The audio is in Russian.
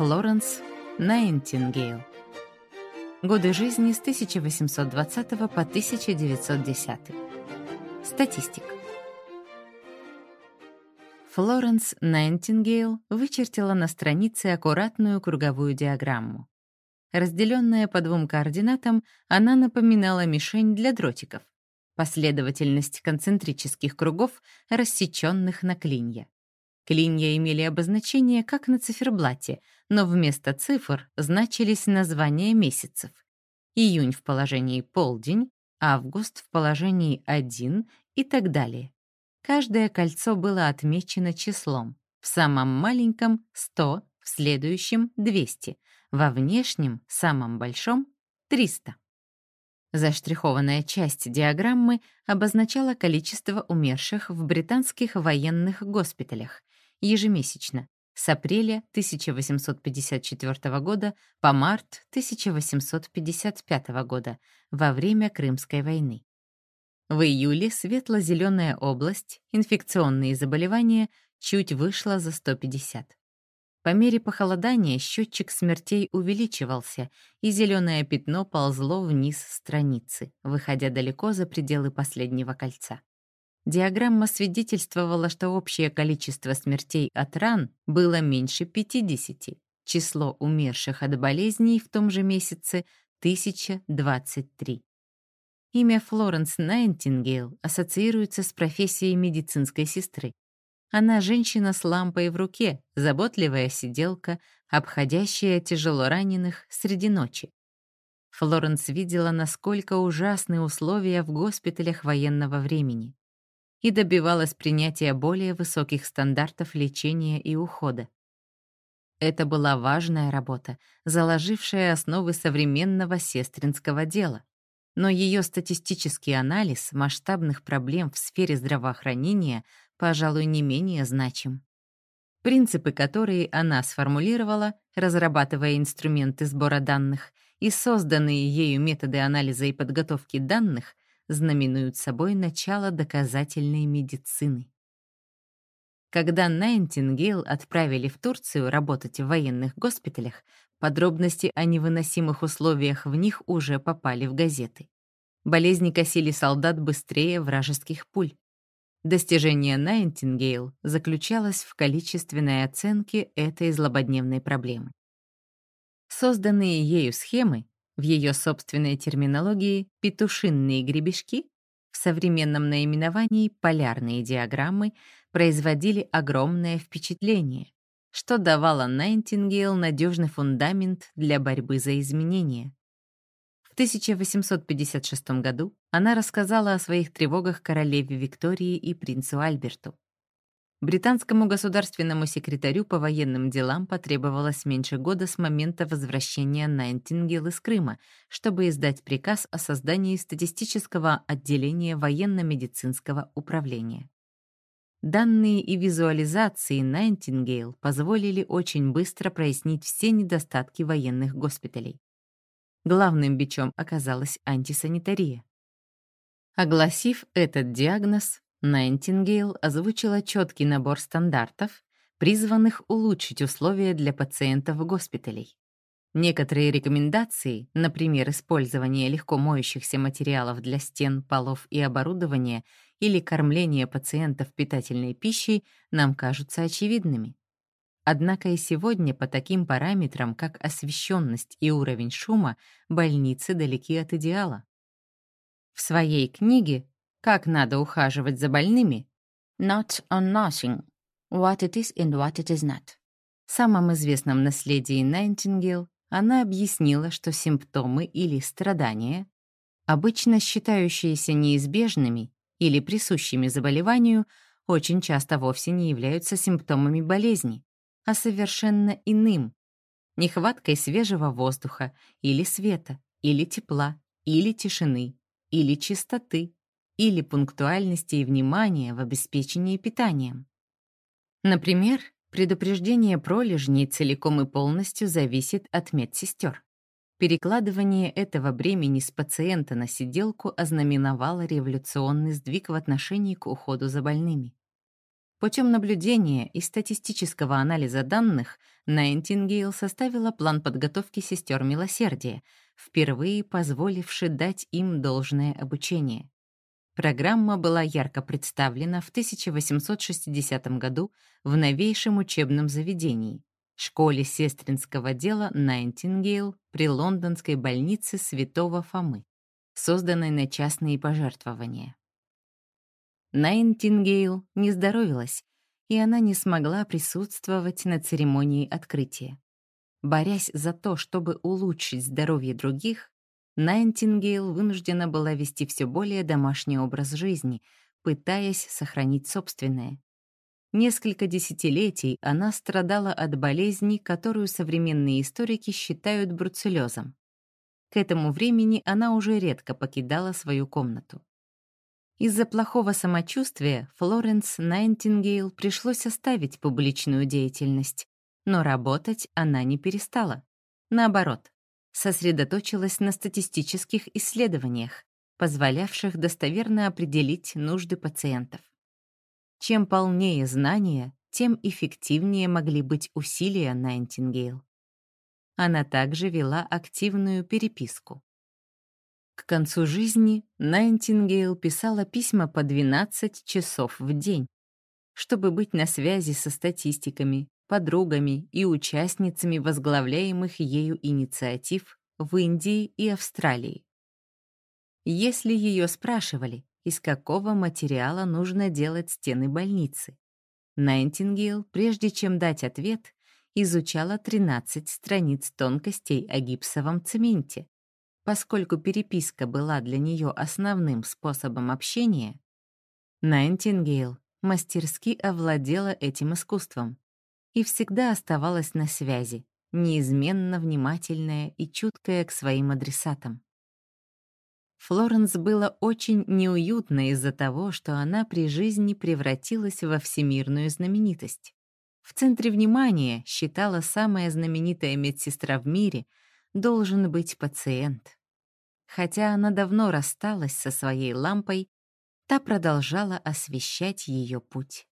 Флоренс Найтингейл. Годы жизни с 1820 по 1910. Статистика. Флоренс Найтингейл вычертила на странице аккуратную круговую диаграмму. Разделенная по двум координатам, она напоминала мишень для дротиков, последовательность концентрических кругов, рассеченных на клинья. Клинья имели обозначение, как на циферблате, но вместо цифр значились названия месяцев. Июнь в положении полдень, август в положении один и так далее. Каждое кольцо было отмечено числом. В самом маленьком — 100, в следующем — 200, во внешнем, самом большом — 300. Заштрихованная часть диаграммы обозначала количество умерших в британских военных госпиталях ежемесячно с апреля 1854 года по март 1855 года во время Крымской войны. В июле светло-зеленая область, инфекционные заболевания, чуть вышла за 150. По мере похолодания счетчик смертей увеличивался, и зеленое пятно ползло вниз страницы, выходя далеко за пределы последнего кольца. Диаграмма свидетельствовала, что общее количество смертей от ран было меньше 50. Число умерших от болезней в том же месяце — 1023. Имя Флоренс Найтингейл ассоциируется с профессией медицинской сестры. Она женщина с лампой в руке, заботливая сиделка, обходящая тяжело раненых среди ночи. Флоренс видела, насколько ужасны условия в госпиталях военного времени и добивалась принятия более высоких стандартов лечения и ухода. Это была важная работа, заложившая основы современного сестринского дела но ее статистический анализ масштабных проблем в сфере здравоохранения, пожалуй, не менее значим. Принципы, которые она сформулировала, разрабатывая инструменты сбора данных, и созданные ею методы анализа и подготовки данных, знаменуют собой начало доказательной медицины. Когда Найтингейл отправили в Турцию работать в военных госпиталях, Подробности о невыносимых условиях в них уже попали в газеты. Болезни косили солдат быстрее вражеских пуль. Достижение Найтингейл заключалось в количественной оценке этой злободневной проблемы. Созданные ею схемы, в ее собственной терминологии «петушинные гребешки», в современном наименовании «полярные диаграммы», производили огромное впечатление, что давало Найтингейл надежный фундамент для борьбы за изменения. В 1856 году она рассказала о своих тревогах королеве Виктории и принцу Альберту. Британскому государственному секретарю по военным делам потребовалось меньше года с момента возвращения Найтингейл из Крыма, чтобы издать приказ о создании статистического отделения военно-медицинского управления. Данные и визуализации Найтингейл позволили очень быстро прояснить все недостатки военных госпиталей. Главным бичом оказалась антисанитария. Огласив этот диагноз, Найтингейл озвучила четкий набор стандартов, призванных улучшить условия для пациентов госпиталей. Некоторые рекомендации, например, использование легко моющихся материалов для стен, полов и оборудования или кормление пациентов питательной пищей нам кажутся очевидными. Однако и сегодня по таким параметрам, как освещенность и уровень шума, больницы далеки от идеала. В своей книге «Как надо ухаживать за больными» «Not on Nothing. What it is and what it is not» самом известном наследии Найтингейл она объяснила, что симптомы или страдания, обычно считающиеся неизбежными, или присущими заболеванию, очень часто вовсе не являются симптомами болезни, а совершенно иным — нехваткой свежего воздуха или света, или тепла, или тишины, или чистоты, или пунктуальности и внимания в обеспечении питанием. Например, предупреждение пролежней целиком и полностью зависит от медсестер. Перекладывание этого бремени с пациента на сиделку ознаменовало революционный сдвиг в отношении к уходу за больными. Путем наблюдения и статистического анализа данных Найтингейл составила план подготовки сестер милосердия, впервые позволивший дать им должное обучение. Программа была ярко представлена в 1860 году в новейшем учебном заведении — школе сестринского дела Найтингейл при лондонской больнице Святого Фомы, созданной на частные пожертвования. Найтингейл не здоровилась, и она не смогла присутствовать на церемонии открытия. Борясь за то, чтобы улучшить здоровье других, Найтингейл вынуждена была вести все более домашний образ жизни, пытаясь сохранить собственное. Несколько десятилетий она страдала от болезни, которую современные историки считают бруцеллезом. К этому времени она уже редко покидала свою комнату. Из-за плохого самочувствия Флоренс Найтингейл пришлось оставить публичную деятельность, но работать она не перестала. Наоборот, сосредоточилась на статистических исследованиях, позволявших достоверно определить нужды пациентов. Чем полнее знания, тем эффективнее могли быть усилия Найтингейл. Она также вела активную переписку. К концу жизни Найтингейл писала письма по 12 часов в день, чтобы быть на связи со статистиками, подругами и участницами возглавляемых ею инициатив в Индии и Австралии. Если ее спрашивали, из какого материала нужно делать стены больницы, Найтингейл, прежде чем дать ответ, изучала 13 страниц тонкостей о гипсовом цементе, Поскольку переписка была для нее основным способом общения, Найтингейл мастерски овладела этим искусством и всегда оставалась на связи, неизменно внимательная и чуткая к своим адресатам. Флоренс было очень неуютно из-за того, что она при жизни превратилась во всемирную знаменитость. В центре внимания, считала самая знаменитая медсестра в мире, должен быть пациент. Хотя она давно рассталась со своей лампой, та продолжала освещать ее путь.